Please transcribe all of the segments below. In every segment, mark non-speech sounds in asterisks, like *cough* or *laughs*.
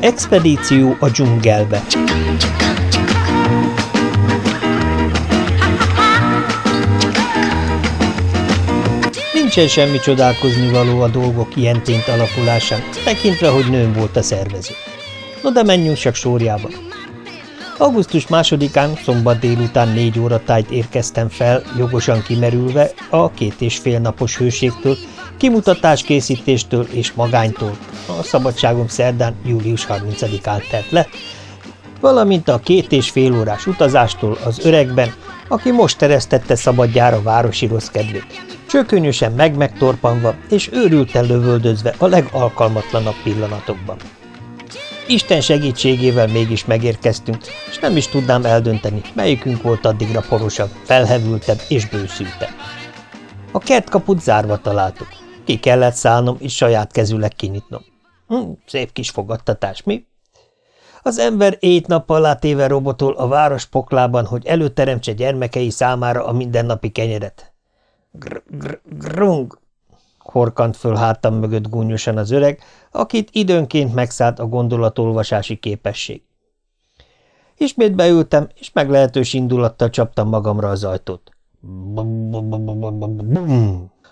Expedíció a dzsungelbe Nincsen semmi csodálkozni való a dolgok ilyen tént alakulásán, tekintve, hogy nőm volt a szervező. No de menjünk csak sorjába. Augusztus másodikán, szombat délután négy óra tájt érkeztem fel, jogosan kimerülve a két és fél napos hőségtől, kimutatáskészítéstől és magánytól, a szabadságom szerdán július 30-án tett le, valamint a két és fél órás utazástól az öregben, aki most teresztette szabadjára városi rossz kedvét, csökönyösen meg-megtorpanva és őrülten lövöldözve a legalkalmatlanabb pillanatokban. Isten segítségével mégis megérkeztünk, és nem is tudnám eldönteni, melyikünk volt addigra porosabb, felhevültebb és bőszültebb. A kertkaput zárva találtuk. Ki kellett szállnom, és saját kezűleg kinyitnom. Hm, szép kis fogadtatás, mi? Az ember ét nappal látéve robotol a város poklában, hogy előteremtse gyermekei számára a mindennapi kenyeret. Gr -gr Grung! horkant föl hátam mögött gúnyosan az öreg, akit időnként megszállt a gondolatolvasási képesség. Ismét beültem, és meglehetős indulattal csaptam magamra az ajtót. Bum,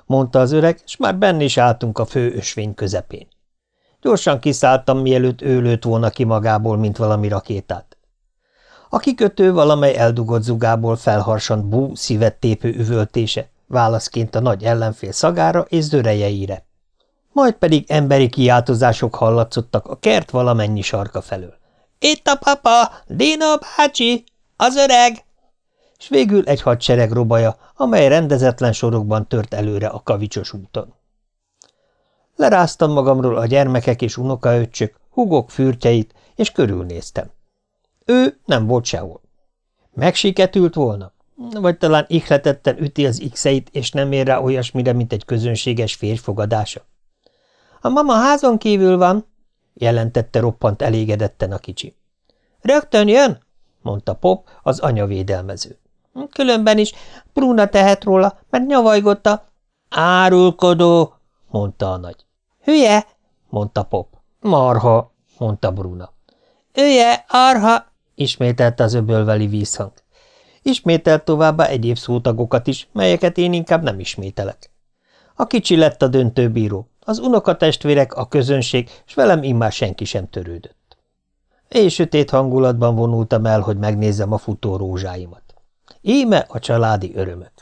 mondta az öreg, és már benne is álltunk a fő ösvény közepén. Gyorsan kiszálltam, mielőtt ő lőtt volna ki magából, mint valami rakétát. A kikötő valamely eldugott zugából felharsant bú szívet tépő üvöltése, válaszként a nagy ellenfél szagára és zörejeire. Majd pedig emberi kiáltozások hallatszottak a kert valamennyi sarka felől. – Itt a papa! Dina bácsi! Az öreg! És végül egy hadsereg robaja, amely rendezetlen sorokban tört előre a kavicsos úton. Leráztam magamról a gyermekek és unokaöccsök, hugok fürtjeit, és körülnéztem. Ő nem volt sehol. Megsiketült volna? Vagy talán ihletetten üti az x-eit, és nem ér rá olyasmire, mint egy közönséges férfogadása? A mama házon kívül van, jelentette roppant elégedetten a kicsi. Rögtön jön, mondta Pop, az anya védelmező. Különben is Bruna tehet róla, mert nyavajgott a... Árulkodó, mondta a nagy. Hülye, mondta Pop. Marha, mondta Bruna. Ője, arha, ismételte az öbölveli vízhang. Ismételt továbbá egyéb szótagokat is, melyeket én inkább nem ismételek. A kicsi lett a döntőbíró, az unokatestvérek, a közönség, s velem immár senki sem törődött. Én sötét hangulatban vonultam el, hogy megnézzem a futó rózsáimat. Íme a családi örömök.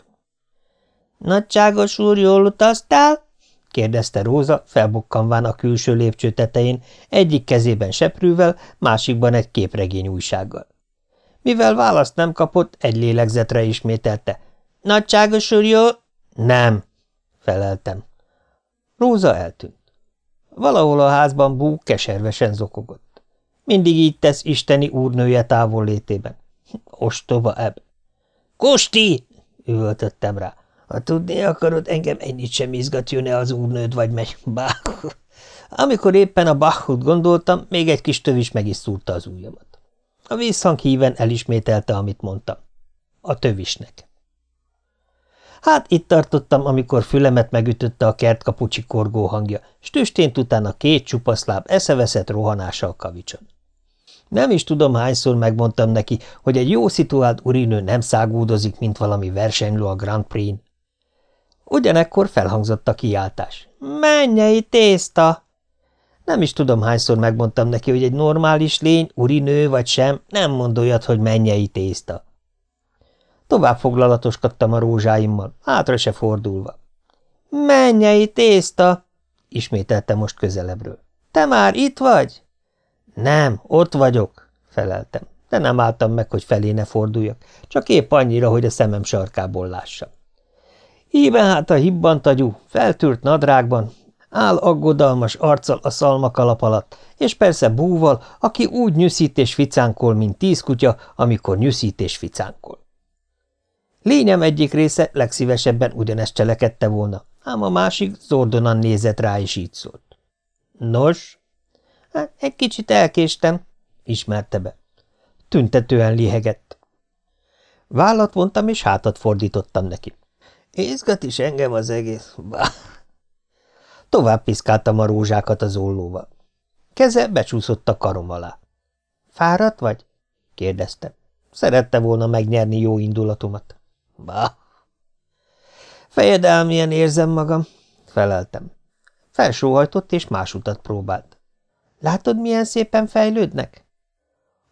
– Nagyságos úr, jól utaztál? – kérdezte Róza, felbukkanván a külső lépcső tetején, egyik kezében seprűvel, másikban egy képregény újsággal. Mivel választ nem kapott, egy lélegzetre ismételte. – Nagyságos úr, jó? – Nem – feleltem. Róza eltűnt. Valahol a házban Bú keservesen zokogott. Mindig így tesz isteni úrnője távol létében. Ostoba ebb. – Kosti! – üvöltöttem rá. – Ha tudni akarod, engem ennyit sem izgatjon-e az úrnőd vagy megy. Bá! Amikor éppen a Bachut gondoltam, még egy kis tövis meg is szúrta az ujjamat. A vízhang híven elismételte, amit mondtam. A tövisnek. Hát itt tartottam, amikor fülemet megütötte a kertkapucsi korgó hangja, s tüstént utána két csupaszláb eszeveszett rohanása a kavicson. Nem is tudom, hányszor megmondtam neki, hogy egy jó szituált urinő nem szágúdozik, mint valami versenylő a Grand Prix-n. Ugyanekkor felhangzott a kiáltás. – Mennyei tészta! Nem is tudom, hányszor megmondtam neki, hogy egy normális lény, urinő vagy sem, nem mond olyat, hogy mennyei tészta. Tovább foglalatoskodtam a rózsáimmal, hátra se fordulva. Mennyei tészta! ismételte most közelebbről. Te már itt vagy? Nem, ott vagyok, feleltem, de nem álltam meg, hogy felé ne forduljak, csak épp annyira, hogy a szemem sarkából lássam. Híven hát a hibbantagyú, feltűrt nadrágban, áll aggodalmas arccal a szalmakalap alatt, és persze búval, aki úgy nyűszít és ficánkol, mint tíz kutya, amikor nyűszít és ficánkol. Lényem egyik része legszívesebben ugyanezt cselekedte volna, ám a másik zordonan nézett rá, és így szólt. Nos? Hát egy kicsit elkéstem, ismerte be. Tüntetően lihegett. Vállat vontam, és hátat fordítottam neki. Izgat is engem az egész. Bah. Tovább piszkáltam a rózsákat az ollóval. Keze becsúszott a karom alá. – Fáradt vagy? – kérdeztem. Szerette volna megnyerni jó indulatomat. – Bah! – Fejedelmien érzem magam – feleltem. Felsóhajtott és más utat próbált. – Látod, milyen szépen fejlődnek?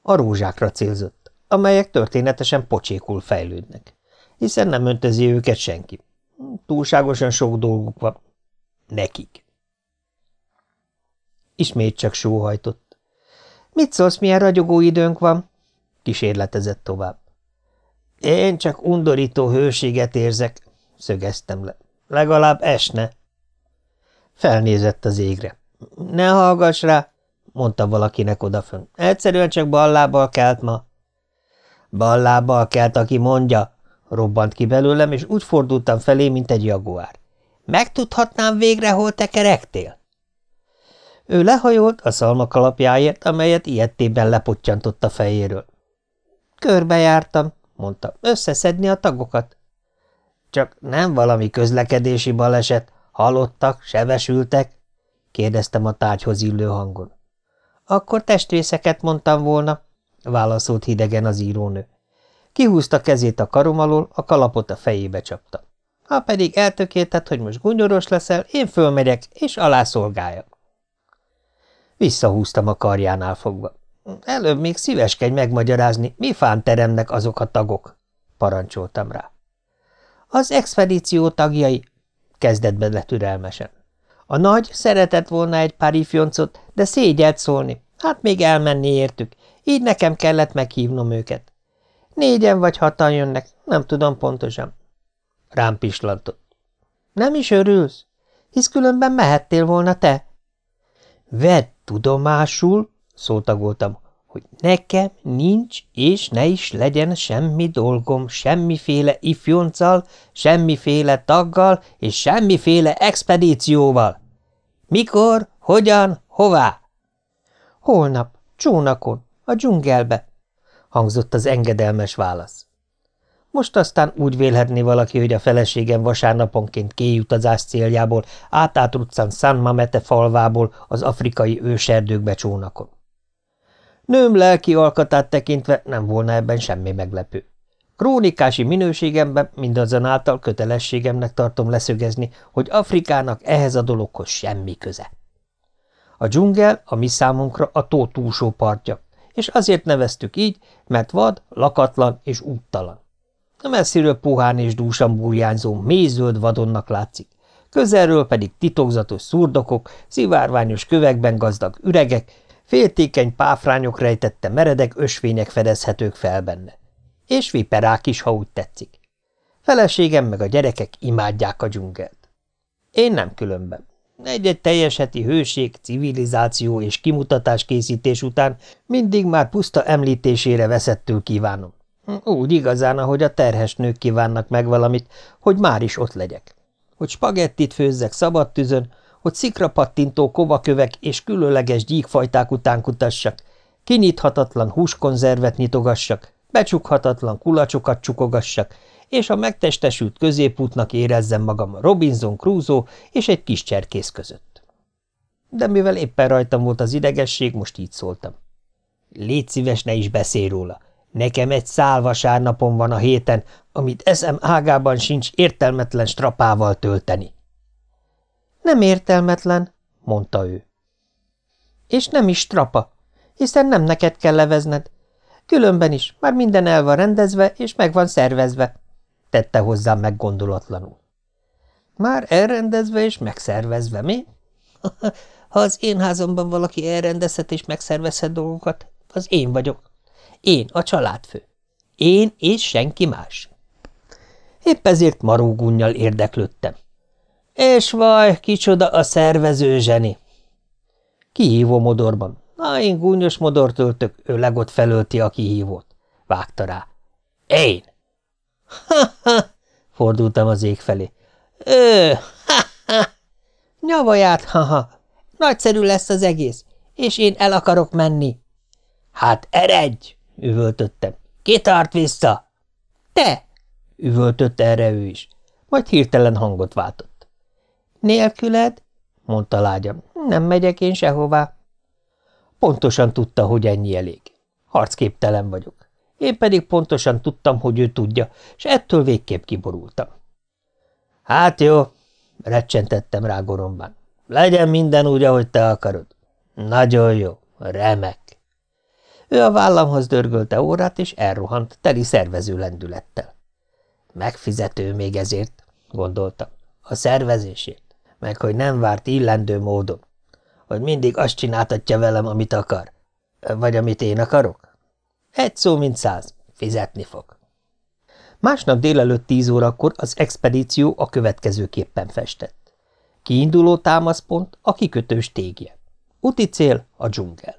A rózsákra célzott, amelyek történetesen pocsékul fejlődnek, hiszen nem öntezi őket senki. Túlságosan sok dolguk van. Nekik. Ismét csak sóhajtott. Mit szólsz, milyen ragyogó időnk van? Kísérletezett tovább. Én csak undorító hőséget érzek, szögeztem le. Legalább esne. Felnézett az égre. Ne hallgass rá, mondta valakinek odafön. Egyszerűen csak ballábbal kelt ma. Ballábbal kelt, aki mondja, robbant ki belőlem, és úgy fordultam felé, mint egy jaguár. Megtudhatnám végre, hol tekerektél? Ő lehajolt a szalmakalapjáért, amelyet ilyettében lepotyantott a fejéről. Körbejártam, mondta, összeszedni a tagokat. Csak nem valami közlekedési baleset, halottak, sebesültek? kérdeztem a tárgyhoz illő hangon. Akkor testrészeket mondtam volna, válaszolt hidegen az írónő. Kihúzta kezét a karom alól, a kalapot a fejébe csapta. Ha pedig eltökélted, hogy most gunyoros leszel, én fölmegyek, és alászolgáljak. Visszahúztam a karjánál fogva. Előbb még szíveskedj megmagyarázni, mi fán teremnek azok a tagok, parancsoltam rá. Az expedíció tagjai, kezdett bele türelmesen. A nagy szeretett volna egy pár ifjoncot, de szégyelt szólni. Hát még elmenni értük, így nekem kellett meghívnom őket. Négyen vagy hatan jönnek, nem tudom pontosan. Rám pislantott. Nem is örülsz? Hisz különben mehettél volna te. Vedd tudomásul, szóltagoltam, hogy nekem nincs és ne is legyen semmi dolgom semmiféle ifjonccal, semmiféle taggal és semmiféle expedícióval. Mikor, hogyan, hová? Holnap, csónakon, a dzsungelbe, hangzott az engedelmes válasz. Most aztán úgy vélhetné valaki, hogy a feleségem vasárnaponként kéjutazás céljából átátruccan San Mamete falvából az afrikai őserdőkbe csónakon. Nőm lelki alkatát tekintve nem volna ebben semmi meglepő. Krónikási minőségemben mindazonáltal kötelességemnek tartom leszögezni, hogy Afrikának ehhez a dologhoz semmi köze. A dzsungel a mi számunkra a tó túlsó partja, és azért neveztük így, mert vad, lakatlan és úttalan. A messziről puhán és dúsan burjányzó, mélyzöld vadonnak látszik, közelről pedig titokzatos szurdokok, szivárványos kövekben gazdag üregek, féltékeny páfrányok rejtette meredek ösvények fedezhetők fel benne. És viperák is, ha úgy tetszik. Feleségem meg a gyerekek imádják a dzsungelt. Én nem különben. Egy-egy teljes hőség, civilizáció és kimutatás készítés után mindig már puszta említésére veszettül kívánom. Úgy igazán, ahogy a terhes nők kívánnak meg valamit, hogy már is ott legyek. Hogy spagettit főzzek szabad tüzön, hogy szikrapattintó kovakövek és különleges gyíkfajták után kutassak, kinyithatatlan húskonzervet nyitogassak, becsukhatatlan kulacsokat csukogassak, és a megtestesült középútnak érezzem magam a Robinson Crusoe és egy kis cserkész között. De mivel éppen rajtam volt az idegesség, most így szóltam. Légy szíves, ne is beszélj róla. Nekem egy szál vasárnapon van a héten, amit eszem ágában sincs értelmetlen strapával tölteni. Nem értelmetlen, mondta ő. És nem is strapa, hiszen nem neked kell levezned. Különben is, már minden el van rendezve, és meg van szervezve, tette hozzám meggondolatlanul. Már elrendezve és megszervezve, mi? *laughs* Ha az én házamban valaki elrendezhet és megszervezhet dolgokat, az én vagyok. Én, a családfő. Én és senki más. Épp ezért marógunnyal érdeklődtem. És vaj, kicsoda a szervező zseni! Kihívó modorban. Na, én gúnyos modort öltök, ő legott felölti a kihívót. Vágta rá. Én! *laughs* Fordultam az ég felé. Ő! Ha-ha! *laughs* Nyavaját, ha-ha! Nagyszerű lesz az egész, és én el akarok menni. Hát eredj! üvöltöttem. Ki tart vissza? Te! üvöltött erre ő is, majd hirtelen hangot váltott. Nélküled? mondta lágyam. Nem megyek én sehová. pontosan tudta, hogy ennyi elég. Harcképtelen vagyok. Én pedig pontosan tudtam, hogy ő tudja, és ettől végképp kiborultam. Hát jó, recsentettem rá goromban. Legyen minden úgy, ahogy te akarod. Nagyon jó, remek. Ő a vállamhoz dörgölte órát, és elrohant, teli szervező lendülettel. Megfizető még ezért, gondoltam, a szervezését, meg hogy nem várt illendő módon, hogy mindig azt csináltatja velem, amit akar, vagy amit én akarok. Egy szó, mint száz, fizetni fog. Másnap délelőtt tíz órakor az expedíció a következőképpen festett. Kiinduló támaszpont a kikötős tégje. Uti cél a dzsungel.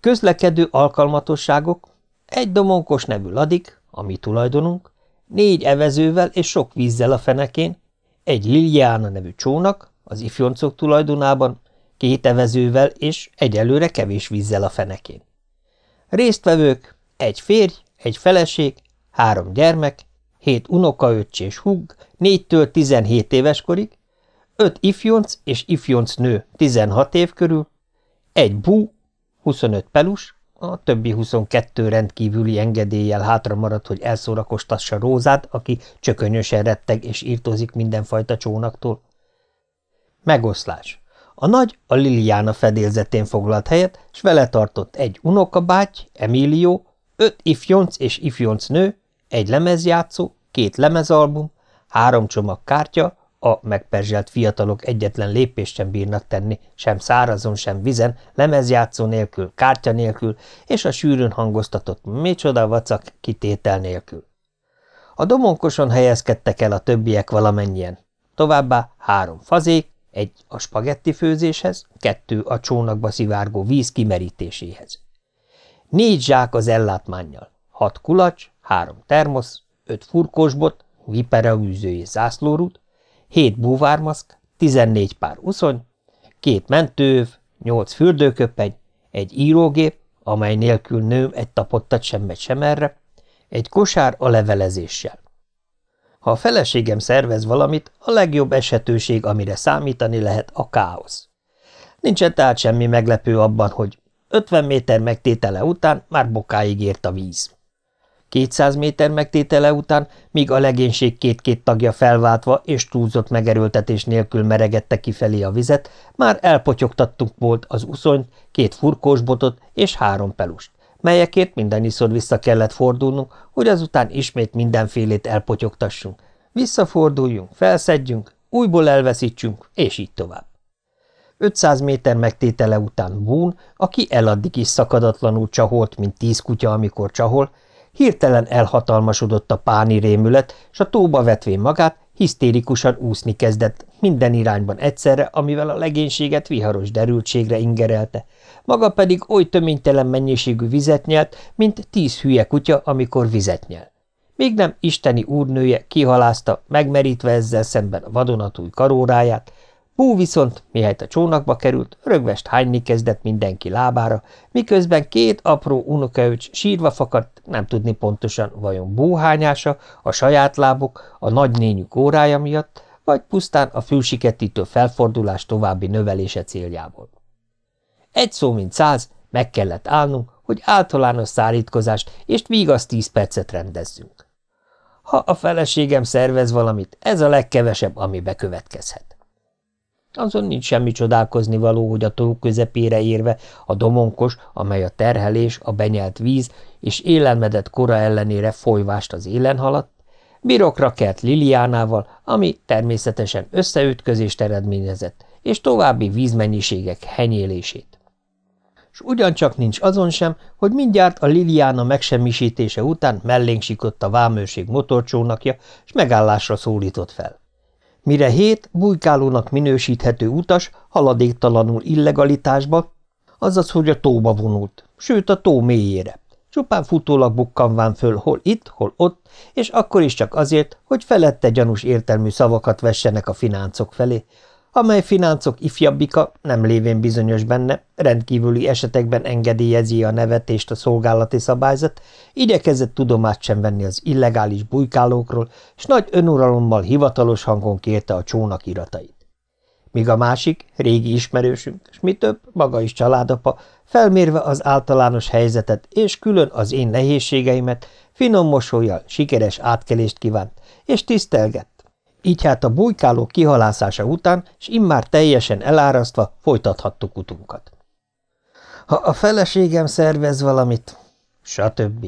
Közlekedő alkalmatosságok, egy domonkos nevű ladik, a mi tulajdonunk, négy evezővel és sok vízzel a fenekén, egy Liliana nevű csónak, az ifjoncok tulajdonában, két evezővel és egyelőre kevés vízzel a fenekén. Résztvevők, egy férj, egy feleség, három gyermek, hét unokaöccs és húg, négytől tizenhét éves korig, öt ifjonc és ifjonc nő 16 év körül, egy bú, 25 pelus, a többi 22 rendkívüli engedéllyel hátra maradt, hogy elszórakoztassa Rózát, aki csökönyösen retteg és írtózik mindenfajta csónaktól. Megoszlás. A nagy a Liliana fedélzetén foglalt helyet, s vele tartott egy unokabáty, Emilio, öt ifjonc és ifjonc nő, egy lemezjátszó, két lemezalbum, három csomag kártya, a megperzselt fiatalok egyetlen lépést sem bírnak tenni, sem szárazon, sem vizen, lemezjátszó nélkül, kártya nélkül, és a sűrűn hangoztatott micsoda vacak kitétel nélkül. A domonkoson helyezkedtek el a többiek valamennyien. Továbbá három fazék, egy a spagetti főzéshez, kettő a csónakba szivárgó víz kimerítéséhez. Négy zsák az ellátmánnyal, hat kulacs, három termosz, öt furkósbot, űző és zászlórút, hét búvármaszk, tizennégy pár uszony, két mentőv, nyolc fürdőköpeny, egy írógép, amely nélkül nőm egy tapottat sem megy sem erre, egy kosár a levelezéssel. Ha a feleségem szervez valamit, a legjobb esetőség, amire számítani lehet, a káosz. Nincsen tehát semmi meglepő abban, hogy 50 méter megtétele után már bokáig ért a víz. 200 méter megtétele után, míg a legénység két-két tagja felváltva és túlzott megerőltetés nélkül meregette kifelé a vizet, már elpotyogtattunk volt az uszonyt, két furkós botot és három pelust, melyekért mindannyiszor vissza kellett fordulnunk, hogy azután ismét mindenfélét elpotyogtassunk. Visszaforduljunk, felszedjünk, újból elveszítsünk, és így tovább. 500 méter megtétele után Bún, aki eladdig is szakadatlanul csaholt, mint tíz kutya, amikor csahol, Hirtelen elhatalmasodott a páni rémület, s a tóba vetvén magát hisztérikusan úszni kezdett minden irányban egyszerre, amivel a legénységet viharos derültségre ingerelte, maga pedig oly töménytelen mennyiségű vizet nyelt, mint tíz hülye kutya, amikor vizet nyel. Még nem isteni úrnője kihalázta, megmerítve ezzel szemben a vadonatúj karóráját, Bú viszont, mihelyt a csónakba került, rögvest hányni kezdett mindenki lábára, miközben két apró unokaöcs sírva fakadt, nem tudni pontosan, vajon búhányása, a saját lábuk, a nagynényük órája miatt, vagy pusztán a fülsiketítő felfordulás további növelése céljából. Egy szó mint száz, meg kellett állnunk, hogy általános szárítkozást és vígasz tíz percet rendezzünk. Ha a feleségem szervez valamit, ez a legkevesebb, ami bekövetkezhet. Azon nincs semmi csodálkozni való, hogy a tó közepére érve a domonkos, amely a terhelés, a benyelt víz és élelmedett kora ellenére folyvást az élen haladt, birokra kelt Liliánával, ami természetesen összeütközést eredményezett, és további vízmennyiségek henyélését. S ugyancsak nincs azon sem, hogy mindjárt a Liliana megsemmisítése után mellénk sikott a vámőrség motorcsónakja, és megállásra szólított fel mire hét bujkálónak minősíthető utas haladéktalanul illegalitásba, azaz, hogy a tóba vonult, sőt a tó mélyére. Csupán futólag bukkanván föl hol itt, hol ott, és akkor is csak azért, hogy felette gyanús értelmű szavakat vessenek a fináncok felé, amely fináncok ifjabbika, nem lévén bizonyos benne, rendkívüli esetekben engedélyezi a nevetést a szolgálati szabályzat, igyekezett tudomást sem venni az illegális bujkálókról, és nagy önuralommal hivatalos hangon kérte a csónak iratait. míg a másik, régi ismerősünk, és mi több, maga is családapa, felmérve az általános helyzetet és külön az én nehézségeimet, finom mosolyjal sikeres átkelést kívánt, és tisztelgett. Így hát a bujkáló kihalászása után, és immár teljesen elárasztva folytathattuk utunkat. Ha a feleségem szervez valamit, stb.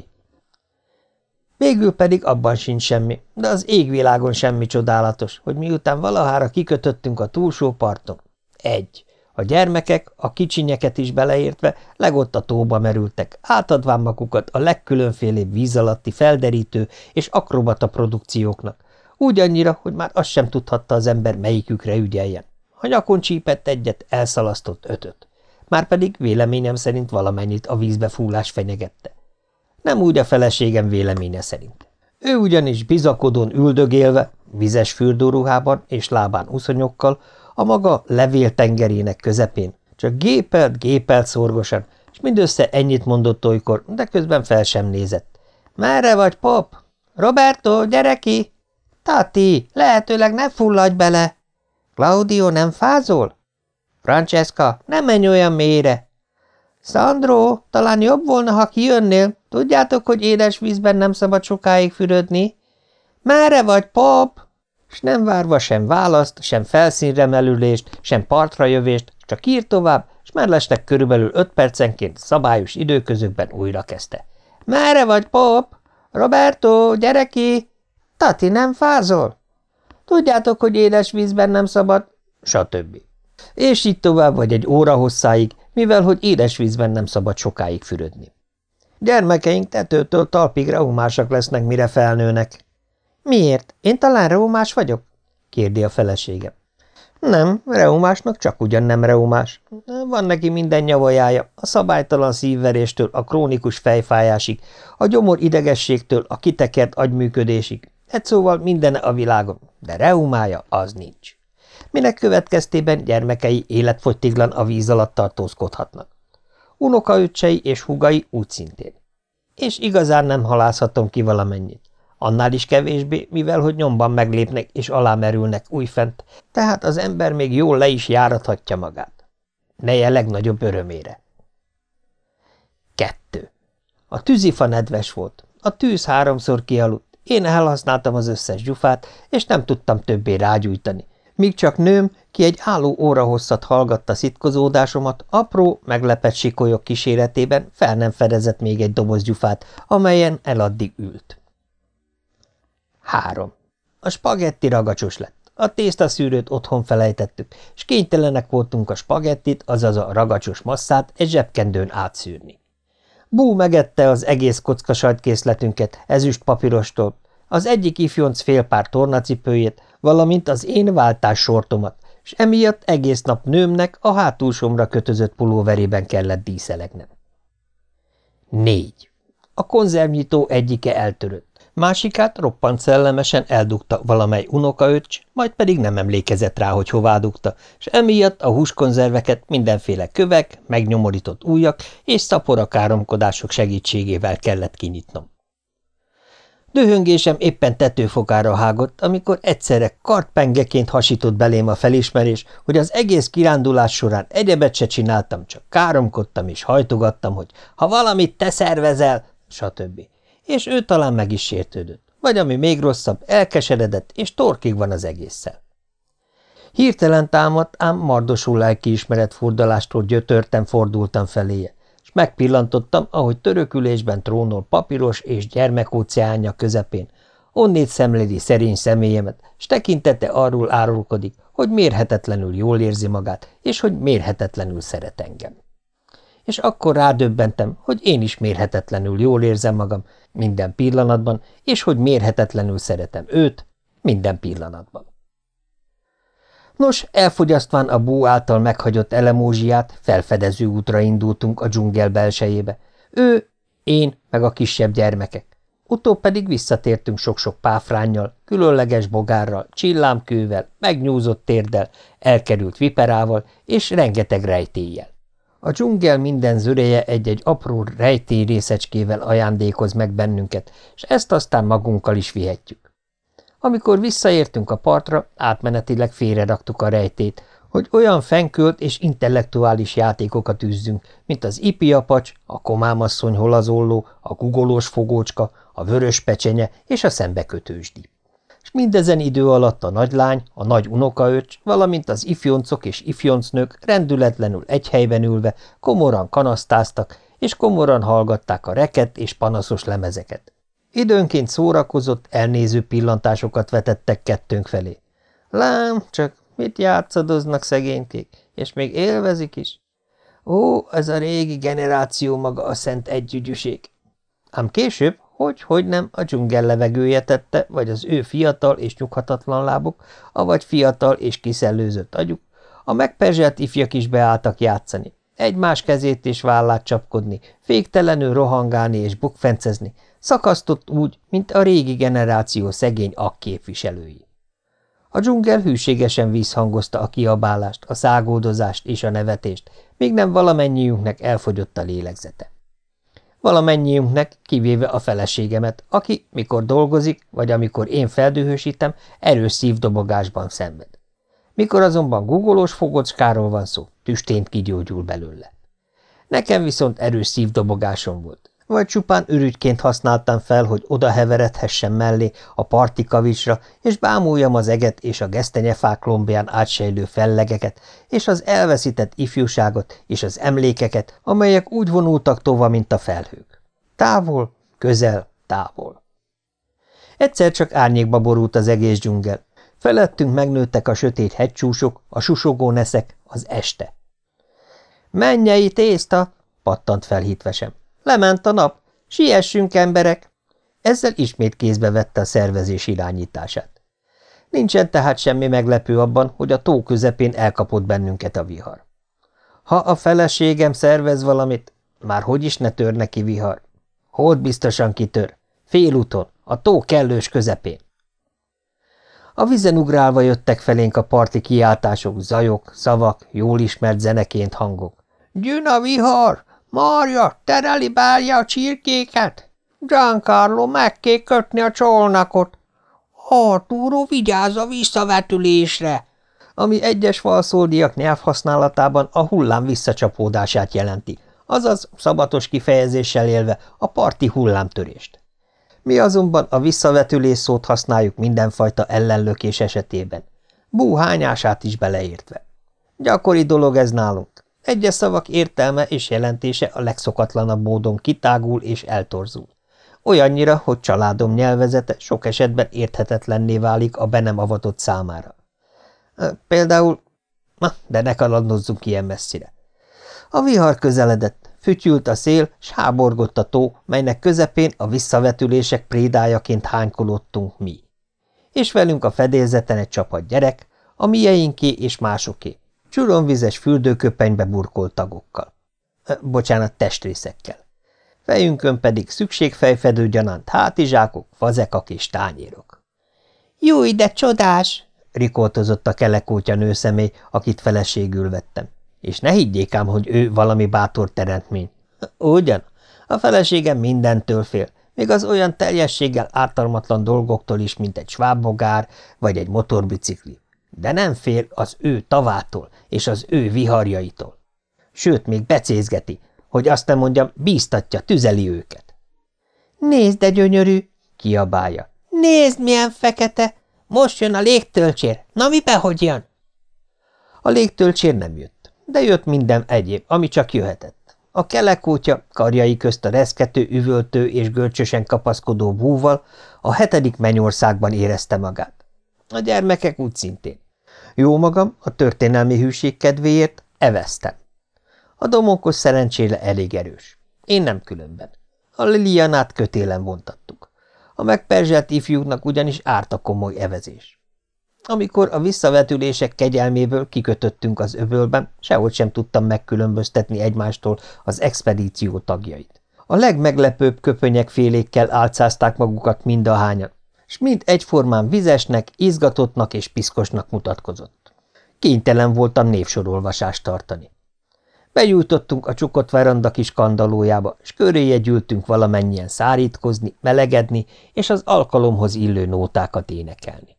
Végül pedig abban sincs semmi, de az égvilágon semmi csodálatos, hogy miután valahára kikötöttünk a túlsó parton. Egy. A gyermekek, a kicsinyeket is beleértve, legott a tóba merültek, átadván magukat a legkülönfélébb víz alatti felderítő és akrobata produkcióknak, úgy annyira, hogy már azt sem tudhatta az ember, melyikükre ügyeljen. Ha nyakon csípett egyet, elszalasztott ötöt. Márpedig véleményem szerint valamennyit a vízbe fúlás fenyegette. Nem úgy a feleségem véleménye szerint. Ő ugyanis bizakodón üldögélve, vizes fürdőruhában és lábán uszonyokkal, a maga levéltengerének közepén, csak gépelt, gépelt szorgosan, és mindössze ennyit mondott olykor, de közben fel sem nézett. – Merre vagy, pap? – Roberto, gyere ki! – Tati, lehetőleg ne fulladj bele! – Claudio, nem fázol? – Francesca, nem menj olyan mélyre! – Sandro, talán jobb volna, ha kijönnél, Tudjátok, hogy édes vízben nem szabad sokáig fürödni? Merre vagy, pap? S nem várva sem választ, sem felszínre melülést, sem partra jövést, csak ír tovább, s mellesleg körülbelül öt percenként szabályos időközökben újra kezdte. Merre vagy, pap? Roberto, gyere ki! Tati, nem fázol? Tudjátok, hogy édes vízben nem szabad, stb. És így tovább vagy egy óra hosszáig, mivel hogy édes vízben nem szabad sokáig fürödni. Gyermekeink tetőtől talpig reumásak lesznek, mire felnőnek. Miért? Én talán reumás vagyok? kérdi a feleségem. Nem, reumásnak csak ugyan nem reumás. Van neki minden nyavajája, a szabálytalan szívveréstől a krónikus fejfájásig, a gyomor idegességtől a kitekert agyműködésig. Egy szóval minden a világon, de reumája az nincs. Minek következtében gyermekei életfogytiglan a víz alatt tartózkodhatnak unokaöccsei és hugai úgy szintén. És igazán nem halászhatom ki valamennyit. Annál is kevésbé, mivel hogy nyomban meglépnek és alámerülnek újfent, tehát az ember még jól le is járathatja magát. Neje legnagyobb örömére. Kettő. A tűzifa nedves volt. A tűz háromszor kialudt, én elhasználtam az összes gyufát, és nem tudtam többé rágyújtani, míg csak nőm, ki egy álló óra hosszat hallgatta szitkozódásomat, apró, meglepett sikolyok kíséretében fel nem fedezett még egy doboz gyufát, amelyen eladdig ült. 3. A spagetti ragacsos lett. A tésztaszűrőt otthon felejtettük, és kénytelenek voltunk a spagettit, azaz a ragacsos masszát egy zsebkendőn átszűrni. Bú megette az egész kocka sajtkészletünket ezüst papírostól, az egyik ifjonc fél pár tornacipőjét, valamint az én váltás sortomat, és emiatt egész nap nőmnek a hátulsomra kötözött pulóverében kellett díszelegnem. Négy. A konzervnyitó egyike eltörött, másikát roppant szellemesen eldugta valamely unokaöcs, majd pedig nem emlékezett rá, hogy hová dugta, és emiatt a húskonzerveket mindenféle kövek, megnyomorított ujjak és szapora káromkodások segítségével kellett kinyitnom. Dühöngésem éppen tetőfokára hágott, amikor egyszerre kartpengeként hasított belém a felismerés, hogy az egész kirándulás során egyebet se csináltam, csak káromkodtam és hajtogattam, hogy ha valamit te szervezel, stb. És ő talán meg is sértődött, vagy ami még rosszabb, elkeseredett, és torkig van az egésszel. Hirtelen támadt, ám mardosul lelkiismeret furdalástól gyötörtem fordultam feléje és megpillantottam, ahogy törökülésben trónol papíros és gyermekóceánja közepén, onnét szemléli szerény személyemet, s tekintete arról árulkodik, hogy mérhetetlenül jól érzi magát, és hogy mérhetetlenül szeret engem. És akkor rádöbbentem, hogy én is mérhetetlenül jól érzem magam minden pillanatban, és hogy mérhetetlenül szeretem őt minden pillanatban. Nos, elfogyasztván a bú által meghagyott elemózsiát, felfedező útra indultunk a dzsungel belsejébe. Ő, én, meg a kisebb gyermekek. Utóbb pedig visszatértünk sok-sok páfránnyal, különleges bogárral, csillámkővel, megnyúzott térdel, elkerült viperával és rengeteg rejtéllyel. A dzsungel minden zöreje egy-egy apró rejtély részecskével ajándékoz meg bennünket, és ezt aztán magunkkal is vihetjük. Amikor visszaértünk a partra, átmenetileg félreraktuk a rejtét, hogy olyan fenkölt és intellektuális játékokat űzzünk, mint az ipiapacs, a komámasszony holazolló, a gugolós fogócska, a vörös pecsenye és a szembekötősdi. És mindezen idő alatt a nagylány, a nagy unokaöcs, valamint az ifjoncok és ifjoncnők rendületlenül egy helyben ülve komoran kanasztáztak, és komoran hallgatták a reket és panaszos lemezeket. Időnként szórakozott, elnéző pillantásokat vetettek kettőnk felé. Lám, csak mit játszadoznak szegénykék, és még élvezik is. Ó, ez a régi generáció maga a szent együgyűség. Ám később, hogy, hogy nem, a dzsungel levegője tette, vagy az ő fiatal és nyughatatlan lábuk, avagy fiatal és kiszellőzött agyuk, a megperzselt ifjak is beálltak játszani, egymás kezét és vállát csapkodni, féktelenül rohangálni és bukfencezni, szakasztott úgy, mint a régi generáció szegény akképviselői. A dzsungel hűségesen vízhangozta a kiabálást, a szágódozást és a nevetést, míg nem valamennyiünknek elfogyott a lélegzete. Valamennyiünknek, kivéve a feleségemet, aki, mikor dolgozik, vagy amikor én feldühösítem, erős szívdobogásban szenved. Mikor azonban gugolós fogocskáról van szó, tüstént kigyógyul belőle. Nekem viszont erős szívdobogásom volt, vagy csupán ürügyként használtam fel, hogy oda heveredhessen mellé a parti kavicsra, és bámuljam az eget és a gesztenyefák lombján átsejlő fellegeket, és az elveszített ifjúságot és az emlékeket, amelyek úgy vonultak tova, mint a felhők. Távol, közel, távol. Egyszer csak árnyékba borult az egész dzsungel. Felettünk megnőttek a sötét hegycsúsok, a susogó neszek, az este. – Mennyei tészta! – pattant fel hitvesem. Lement a nap. Siessünk, emberek! Ezzel ismét kézbe vette a szervezés irányítását. Nincsen tehát semmi meglepő abban, hogy a tó közepén elkapott bennünket a vihar. Ha a feleségem szervez valamit, már hogy is ne tör neki vihar? Hold biztosan kitör. Félúton, a tó kellős közepén. A vizen ugrálva jöttek felénk a parti kiáltások, zajok, szavak, jól ismert zeneként hangok. – Gyűn a vihar! Marja, tereli bárja a csirkéket? Giancarlo, meg kell kötni a csolnakot. Arturo, vigyázz a visszavetülésre! Ami egyes falszoldiak nyelvhasználatában a hullám visszacsapódását jelenti, azaz szabatos kifejezéssel élve a parti hullámtörést. Mi azonban a visszavetülés szót használjuk mindenfajta ellenlökés esetében, búhányását is beleértve. Gyakori dolog ez nálunk. Egyes szavak értelme és jelentése a legszokatlanabb módon kitágul és eltorzul. Olyannyira, hogy családom nyelvezete sok esetben érthetetlenné válik a be nem avatott számára. Például, na, de ne kalandozzunk ilyen messzire. A vihar közeledett, fütyült a szél, s háborgott a tó, melynek közepén a visszavetülések prédájaként hánykolódtunk mi. És velünk a fedélzeten egy csapat gyerek, a mieinké és másoké, Csuromvizes fürdőköpenybe burkolt tagokkal. Bocsánat, testrészekkel. Fejünkön pedig szükségfejfedő gyanánt hátizsákok, fazekak és tányérok. – Júj, de csodás! – rikoltozott a kelekótya nőszemély, akit feleségül vettem. És ne higgyék ám, hogy ő valami bátor teremtmény. Ugyan, a feleségem mindentől fél, még az olyan teljességgel ártalmatlan dolgoktól is, mint egy svábbogár vagy egy motorbicikli de nem fél az ő tavától és az ő viharjaitól. Sőt, még becézgeti, hogy azt nem mondjam, bíztatja, tüzeli őket. Nézd, de gyönyörű, kiabálja. Nézd, milyen fekete! Most jön a légtölcsér. Na, mibe hogy jön? A légtölcsér nem jött, de jött minden egyéb, ami csak jöhetett. A kelekótya karjai közt a reszkető, üvöltő és görcsösen kapaszkodó búval a hetedik mennyországban érezte magát. A gyermekek úgy szintén. Jó magam, a történelmi hűség kedvéért eveztem. A domokos szerencsére elég erős. Én nem különben. A Lilianát kötélen vontattuk. A megperzselt ifjúknak ugyanis árt a komoly evezés. Amikor a visszavetülések kegyelméből kikötöttünk az öbölben, sehogy sem tudtam megkülönböztetni egymástól az expedíció tagjait. A legmeglepőbb köpönyek félékkel álcázták magukat mind a hányan, s mind egyformán vizesnek, izgatottnak és piszkosnak mutatkozott. Kénytelen voltam névsorolvasást tartani. Bejújtottunk a csukott veranda kis kandalójába, s köréje gyűltünk valamennyien szárítkozni, melegedni és az alkalomhoz illő nótákat énekelni.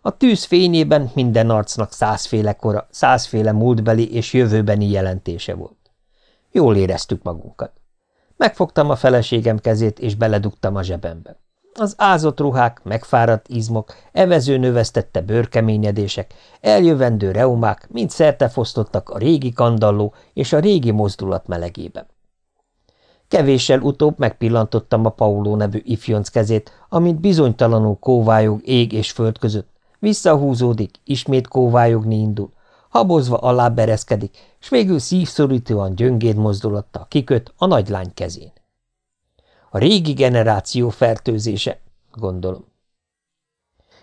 A tűz fényében minden arcnak százféle kora, százféle múltbeli és jövőbeni jelentése volt. Jól éreztük magunkat. Megfogtam a feleségem kezét, és beledugtam a zsebembe. Az ázott ruhák, megfáradt izmok, evező növesztette bőrkeményedések, eljövendő reumák mind szerte fosztottak a régi kandalló és a régi mozdulat melegében. Kevéssel utóbb megpillantottam a Pauló nevű ifjonc kezét, amint bizonytalanul kóvályog ég és föld között, visszahúzódik, ismét kóvályogni indul, habozva alábereszkedik, s végül szívszorítóan gyöngéd mozdulattal kiköt a nagylány kezén. A régi generáció fertőzése, gondolom.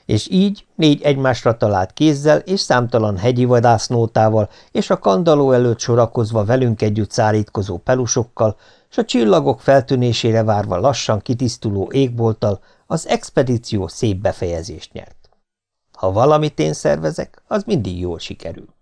És így négy egymásra talált kézzel és számtalan hegyi vadásznótával és a kandaló előtt sorakozva velünk együtt szárítkozó pelusokkal, s a csillagok feltűnésére várva lassan kitisztuló égbolttal az expedíció szép befejezést nyert. Ha valamit én szervezek, az mindig jól sikerül.